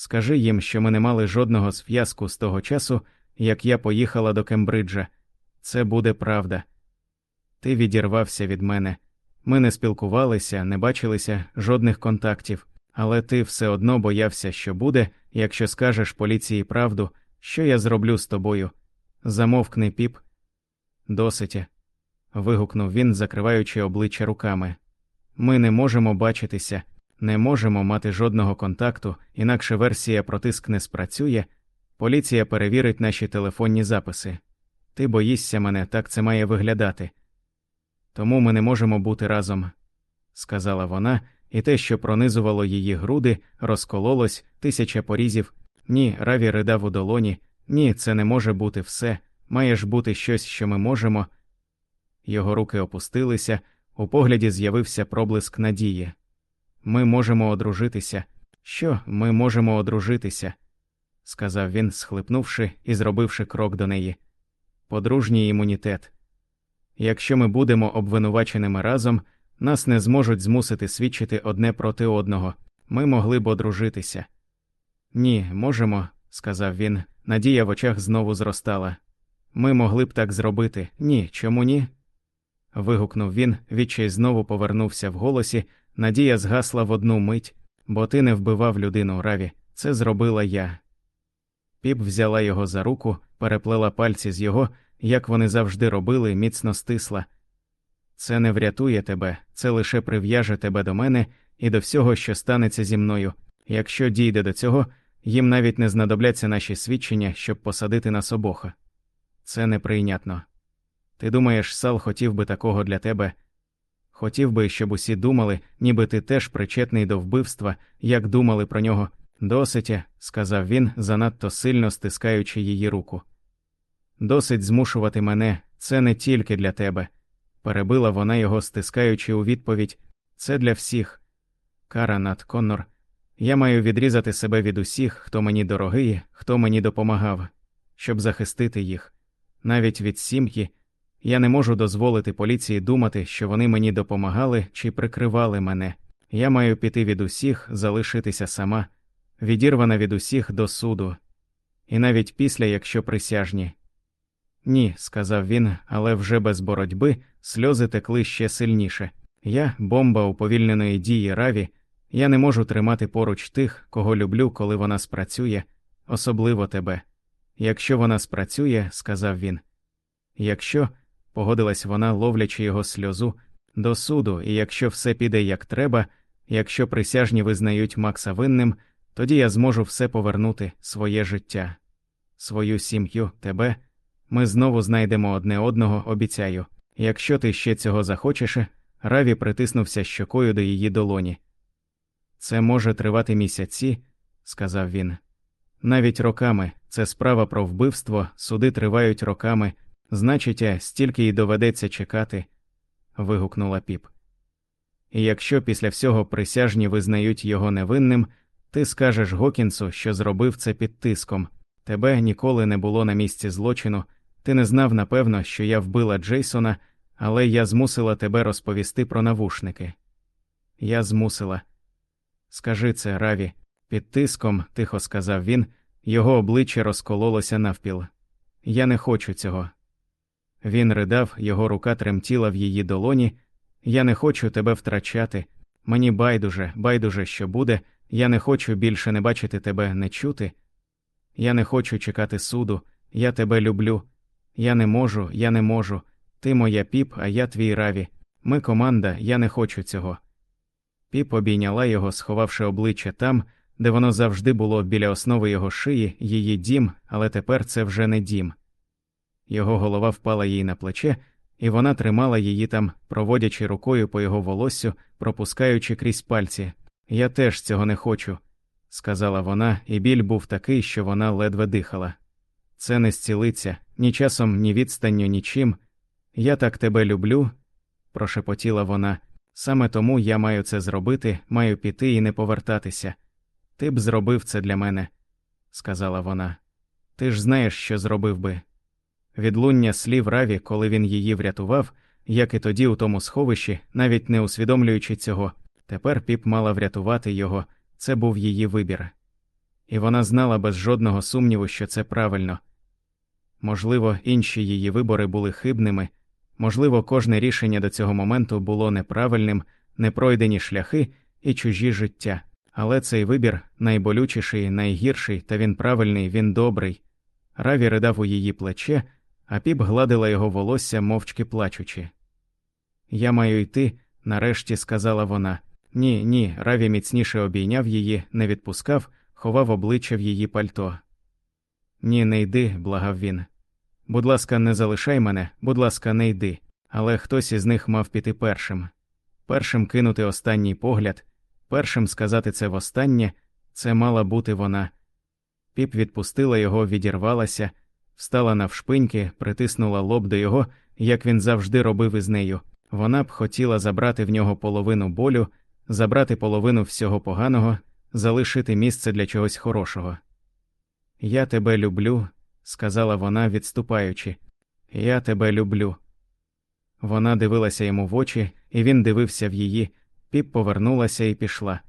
Скажи їм, що ми не мали жодного зв'язку з того часу, як я поїхала до Кембриджа. Це буде правда. Ти відірвався від мене. Ми не спілкувалися, не бачилися жодних контактів, але ти все одно боявся, що буде, якщо скажеш поліції правду, що я зроблю з тобою. Замовкни, піп. Досить. вигукнув він, закриваючи обличчя руками. Ми не можемо бачитися, не можемо мати жодного контакту, інакше версія про тиск не спрацює. Поліція перевірить наші телефонні записи. Ти боїшся мене, так це має виглядати. Тому ми не можемо бути разом, сказала вона, і те, що пронизувало її груди, розкололось, тисяча порізів. Ні, раві ридав у долоні. Ні, це не може бути все. Має ж бути щось, що ми можемо. Його руки опустилися, у погляді з'явився проблиск надії. Ми можемо одружитися. Що ми можемо одружитися? сказав він, схлипнувши і зробивши крок до неї. Подружній імунітет. Якщо ми будемо обвинуваченими разом, нас не зможуть змусити свідчити одне проти одного, ми могли б одружитися. Ні, можемо, сказав він. Надія в очах знову зростала. Ми могли б так зробити. Ні, чому ні? вигукнув він, відчай знову повернувся в голосі. Надія згасла в одну мить, бо ти не вбивав людину раві. Це зробила я. Піп взяла його за руку, переплела пальці з його, як вони завжди робили, міцно стисла. Це не врятує тебе, це лише прив'яже тебе до мене і до всього, що станеться зі мною. Якщо дійде до цього, їм навіть не знадобляться наші свідчення, щоб посадити нас обоха. Це неприйнятно. Ти думаєш, Сал хотів би такого для тебе? Хотів би, щоб усі думали, ніби ти теж причетний до вбивства, як думали про нього. Досить, сказав він, занадто сильно стискаючи її руку. Досить змушувати мене, це не тільки для тебе. Перебила вона його, стискаючи у відповідь це для всіх. Кара над Коннор. Я маю відрізати себе від усіх, хто мені дорогий, хто мені допомагав, щоб захистити їх, навіть від сім'ї. Я не можу дозволити поліції думати, що вони мені допомагали чи прикривали мене. Я маю піти від усіх, залишитися сама, відірвана від усіх до суду, і навіть після, якщо присяжні. Ні, сказав він, але вже без боротьби сльози текли ще сильніше. Я, бомба уповільненої дії раві, я не можу тримати поруч тих, кого люблю, коли вона спрацює, особливо тебе. Якщо вона спрацює, сказав він. Якщо, погодилась вона, ловлячи його сльозу, до суду, і якщо все піде як треба, якщо присяжні визнають Макса винним, тоді я зможу все повернути, своє життя, свою сім'ю, тебе. Ми знову знайдемо одне одного, обіцяю. Якщо ти ще цього захочеш, Раві притиснувся щокою до її долоні. Це може тривати місяці, сказав він. Навіть роками це справа про вбивство, суди тривають роками, значить, стільки й доведеться чекати. вигукнула піп. І якщо після всього присяжні визнають його невинним, ти скажеш Гокінсу, що зробив це під тиском. Тебе ніколи не було на місці злочину, ти не знав, напевно, що я вбила Джейсона, але я змусила тебе розповісти про навушники. Я змусила. Скажи це, Раві, під тиском, тихо сказав він, його обличчя розкололося навпіл. Я не хочу цього. Він ридав, його рука тремтіла в її долоні. Я не хочу тебе втрачати. Мені байдуже, байдуже, що буде, я не хочу більше не бачити тебе, не чути. Я не хочу чекати суду, я тебе люблю. Я не можу, я не можу. Ти моя піп, а я твій раві. Ми команда, я не хочу цього. Піп обійняла його, сховавши обличчя там, де воно завжди було біля основи його шиї, її дім, але тепер це вже не дім. Його голова впала їй на плече, і вона тримала її там, проводячи рукою по його волоссю, пропускаючи крізь пальці. Я теж цього не хочу, сказала вона, і біль був такий, що вона ледве дихала. Це не зцілиться ні часом, ні відстанню, нічим. Я так тебе люблю, прошепотіла вона. Саме тому я маю це зробити, маю піти і не повертатися. Ти б зробив це для мене, сказала вона. Ти ж знаєш, що зробив би. Відлуння слів Раві, коли він її врятував, як і тоді у тому сховищі, навіть не усвідомлюючи цього, тепер піп мала врятувати його, це був її вибір. і вона знала без жодного сумніву, що це правильно. Можливо, інші її вибори були хибними, можливо, кожне рішення до цього моменту було неправильним, непройдені шляхи і чужі життя, але цей вибір найболючіший, найгірший, та він правильний, він добрий. Раві ридав у її плече, а піп гладила його волосся, мовчки плачучи. Я маю йти, нарешті сказала вона. Ні, ні, Раві міцніше обійняв її, не відпускав, ховав обличчя в її пальто. Ні, не йди, благав він. Будь ласка, не залишай мене, будь ласка, не йди. Але хтось із них мав піти першим. Першим кинути останній погляд, першим сказати це востаннє, це мала бути вона. Піп відпустила його, відірвалася, встала навшпиньки, притиснула лоб до його, як він завжди робив із нею. Вона б хотіла забрати в нього половину болю, забрати половину всього поганого, залишити місце для чогось хорошого. Я тебе люблю, сказала вона, відступаючи. Я тебе люблю. Вона дивилася йому в очі, і він дивився в її, піп повернулася і пішла.